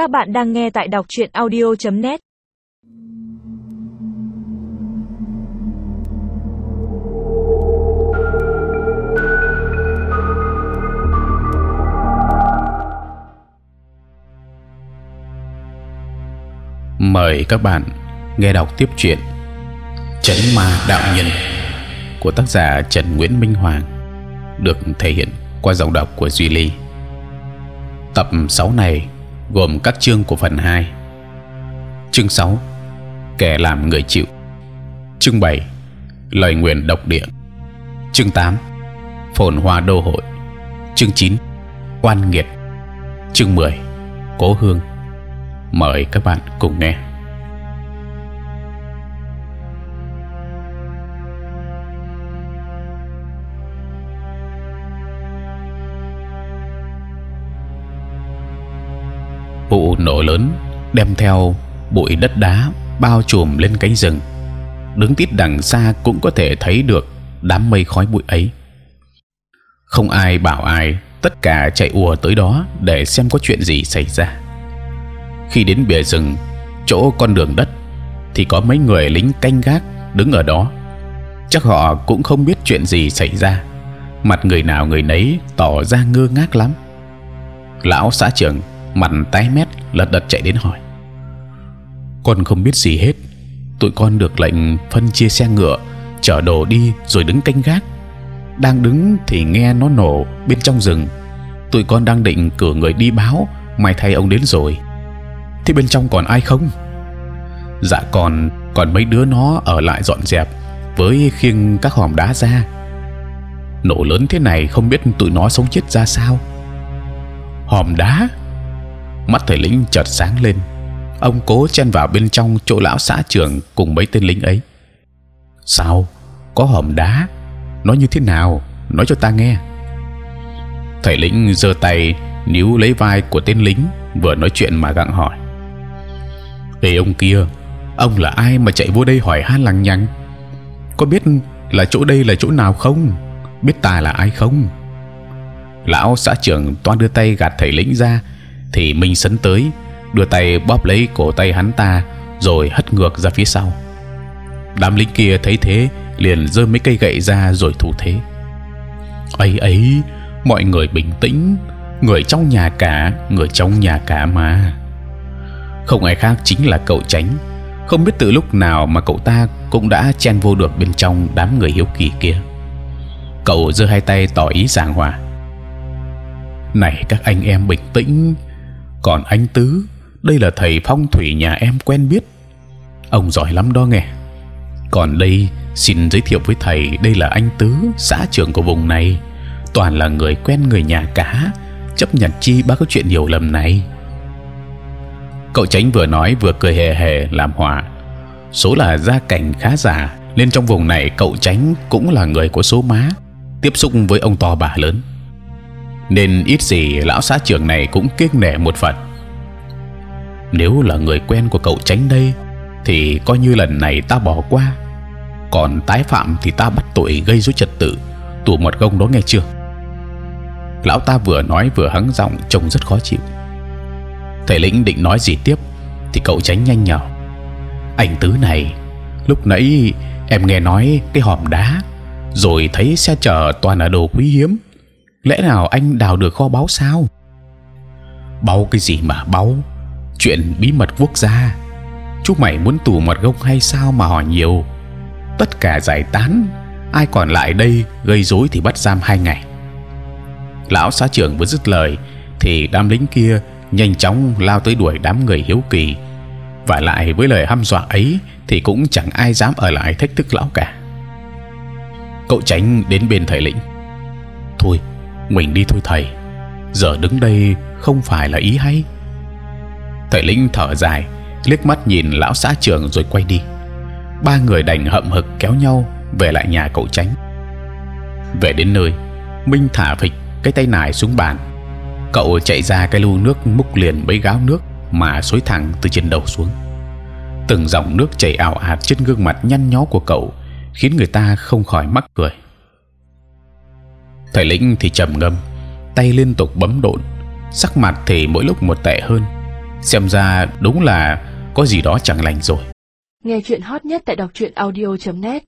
Các bạn đang nghe tại đọc truyện audio.net. Mời các bạn nghe đọc tiếp chuyện Chấn Ma Đạo Nhân của tác giả Trần Nguyễn Minh Hoàng, được thể hiện qua giọng đọc của Duy Ly. Tập 6 này gồm các chương của phần 2 chương 6 kẻ làm người chịu. Chương 7 lời nguyện độc địa. Chương 8 phồn hoa đô hội. Chương 9 oan nghiệt. Chương 10 cố hương. Mời các bạn cùng nghe. Vụ nổ lớn, đem theo bụi đất đá bao trùm lên cánh rừng. Đứng tít đằng xa cũng có thể thấy được đám mây khói bụi ấy. Không ai bảo ai, tất cả chạy ùa tới đó để xem có chuyện gì xảy ra. Khi đến bìa rừng, chỗ con đường đất, thì có mấy người lính canh gác đứng ở đó. Chắc họ cũng không biết chuyện gì xảy ra. Mặt người nào người nấy tỏ ra ngơ ngác lắm. Lão xã trưởng mặt tái mét, lật đật chạy đến hỏi. Con không biết gì hết. Tụi con được lệnh phân chia xe ngựa, chở đồ đi rồi đứng canh gác. Đang đứng thì nghe nó nổ bên trong rừng. Tụi con đang định cử người đi báo mày thay ông đến rồi. Thế bên trong còn ai không? Dạ còn còn mấy đứa nó ở lại dọn dẹp với khiêng các hòm đá ra. Nổ lớn thế này không biết tụi nó sống chết ra sao. Hòm đá? Mắt thầy lĩnh chợt sáng lên. Ông cố chen vào bên trong chỗ lão xã trưởng cùng mấy tên lính ấy. Sao? Có hòm đá. Nó như thế nào? Nói cho ta nghe. Thầy lĩnh giơ tay níu lấy vai của tên lính, vừa nói chuyện mà gặng hỏi. Ê, ông kia, ông là ai mà chạy vô đây hỏi han lằng nhằng? Có biết là chỗ đây là chỗ nào không? Biết ta là ai không? Lão xã trưởng toan đưa tay gạt thầy lĩnh ra thì minh sấn tới, đưa tay bóp lấy cổ tay hắn ta, rồi hất ngược ra phía sau. Đám lính kia thấy thế, liền giơ mấy cây gậy ra rồi thủ thế. Ấy ấy, mọi người bình tĩnh, người trong nhà cả, người trong nhà cả mà. Không ai khác chính là cậu tránh không biết từ lúc nào mà cậu ta cũng đã chen vô được bên trong đám người hiếu kỳ kia. Cậu giơ hai tay tỏ ý giảng hòa. Này các anh em bình tĩnh còn anh tứ, đây là thầy phong thủy nhà em quen biết. Ông giỏi lắm đó nghe. Còn đây, xin giới thiệu với thầy, đây là anh tứ, xã trưởng của vùng này. Toàn là người quen người nhà cá chấp nhận chi bác có chuyện hiểu lầm này. Cậu tránh vừa nói vừa cười hề hề làm hòa số là gia cảnh khá giả, nên trong vùng này cậu tránh cũng là người có số má, tiếp xúc với ông to bà lớn nên ít gì lão xã trưởng này cũng kiêng nể một phần. Nếu là người quen của cậu tránh đây, thì coi như lần này ta bỏ qua. Còn tái phạm thì ta bắt tội gây rối trật tự, tù một gông đó nghe chưa? Lão ta vừa nói vừa hắng giọng trông rất khó chịu. Thầy lĩnh định nói gì tiếp thì cậu tránh nhanh nhở anh tứ này, lúc nãy em nghe nói cái hòm đá, rồi thấy xe chở toàn là đồ quý hiếm lẽ nào anh đào được kho báu sao? Báu cái gì mà báu? Chuyện bí mật quốc gia. Chú mày muốn tù mật gông hay sao mà hỏi nhiều? Tất cả giải tán. Ai còn lại đây gây rối thì bắt giam hai ngày. Lão xã trưởng vừa dứt lời thì đám lính kia nhanh chóng lao tới đuổi đám người hiếu kỳ. Và lại với lời hăm dọa ấy thì cũng chẳng ai dám ở lại thách thức lão cả. Cậu tránh đến bên thầy lĩnh. Thôi mình đi thôi thầy. Giờ đứng đây không phải là ý hay. Thầy lĩnh thở dài, liếc mắt nhìn lão xã trưởng rồi quay đi. Ba người đành hậm hực kéo nhau về lại nhà cậu tránh về đến nơi, minh thả phịch cái tay nải xuống bàn. Cậu chạy ra cái lu nước múc liền mấy gáo nước mà xối thẳng từ trên đầu xuống. Từng dòng nước chảy ảo ạt trên gương mặt nhăn nhó của cậu, khiến người ta không khỏi mắc cười thầy lĩnh thì trầm ngâm, tay liên tục bấm độn, sắc mặt thì mỗi lúc một tệ hơn. Xem ra đúng là có gì đó chẳng lành rồi. Nghe chuyện hot nhất tại đọc truyện audio .net.